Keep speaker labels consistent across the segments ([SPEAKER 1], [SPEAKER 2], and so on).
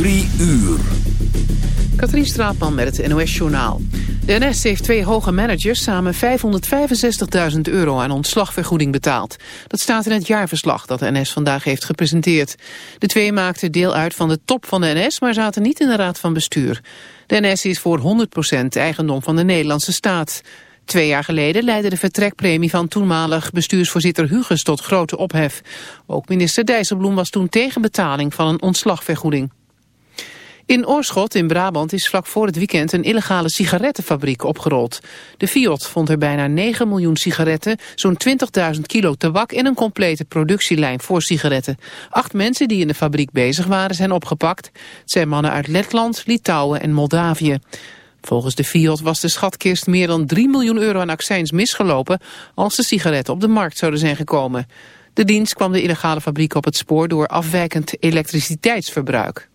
[SPEAKER 1] Drie uur.
[SPEAKER 2] Katrien Straatman met het NOS-journaal. De NS heeft twee hoge managers samen 565.000 euro aan ontslagvergoeding betaald. Dat staat in het jaarverslag dat de NS vandaag heeft gepresenteerd. De twee maakten deel uit van de top van de NS, maar zaten niet in de raad van bestuur. De NS is voor 100% eigendom van de Nederlandse staat. Twee jaar geleden leidde de vertrekpremie van toenmalig bestuursvoorzitter Huges tot grote ophef. Ook minister Dijsselbloem was toen tegen betaling van een ontslagvergoeding. In Oorschot in Brabant is vlak voor het weekend een illegale sigarettenfabriek opgerold. De Fiat vond er bijna 9 miljoen sigaretten, zo'n 20.000 kilo tabak en een complete productielijn voor sigaretten. Acht mensen die in de fabriek bezig waren zijn opgepakt. Het zijn mannen uit Letland, Litouwen en Moldavië. Volgens de Fiat was de schatkist meer dan 3 miljoen euro aan accijns misgelopen als de sigaretten op de markt zouden zijn gekomen. De dienst kwam de illegale fabriek op het spoor door afwijkend elektriciteitsverbruik.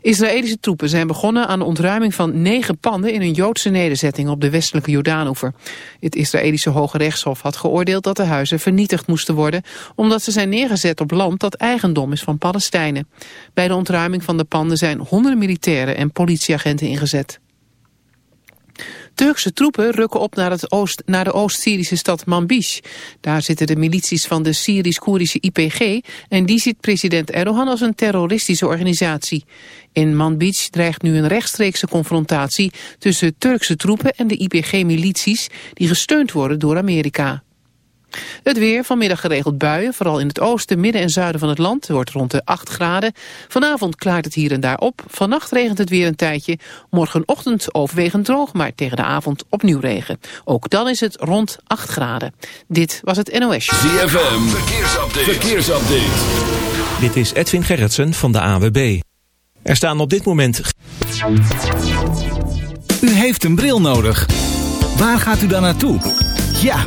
[SPEAKER 2] Israëlische troepen zijn begonnen aan de ontruiming van negen panden in een Joodse nederzetting op de westelijke Jordaanoever. Het Israëlische Hoge Rechtshof had geoordeeld dat de huizen vernietigd moesten worden, omdat ze zijn neergezet op land dat eigendom is van Palestijnen. Bij de ontruiming van de panden zijn honderden militairen en politieagenten ingezet. Turkse troepen rukken op naar, het oost, naar de Oost-Syrische stad Manbij. Daar zitten de milities van de Syrisch-Koerdische IPG... en die ziet president Erdogan als een terroristische organisatie. In Manbij dreigt nu een rechtstreekse confrontatie... tussen Turkse troepen en de IPG-milities... die gesteund worden door Amerika. Het weer, vanmiddag geregeld buien, vooral in het oosten, midden en zuiden van het land. Het wordt rond de 8 graden. Vanavond klaart het hier en daar op. Vannacht regent het weer een tijdje. Morgenochtend overwegend droog, maar tegen de avond opnieuw regen. Ook dan is het rond 8 graden. Dit was het NOS.
[SPEAKER 1] ZFM, verkeersupdate. verkeersupdate.
[SPEAKER 3] Dit is Edwin Gerritsen van de AWB. Er staan op dit moment...
[SPEAKER 4] U heeft een bril nodig. Waar gaat u dan naartoe? Ja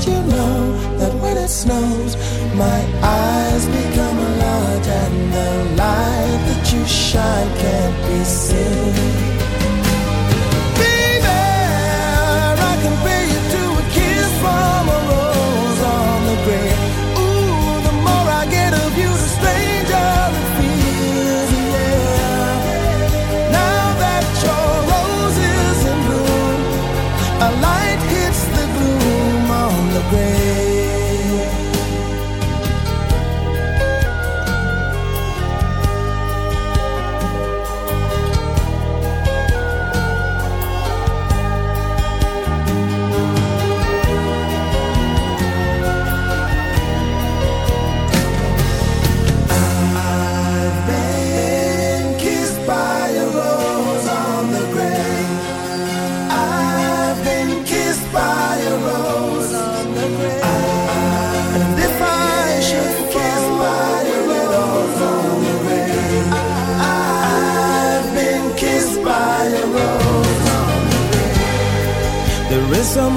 [SPEAKER 5] Did you know that when it snows, my eyes become a lot, and the light that you shine can't be seen?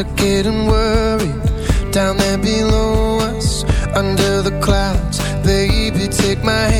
[SPEAKER 6] are getting worried. Down there below us Under the clouds Baby, take my hand.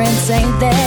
[SPEAKER 7] difference ain't there?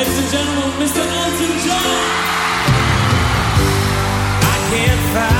[SPEAKER 8] Ladies and gentlemen, Mr. Elton John. I can't find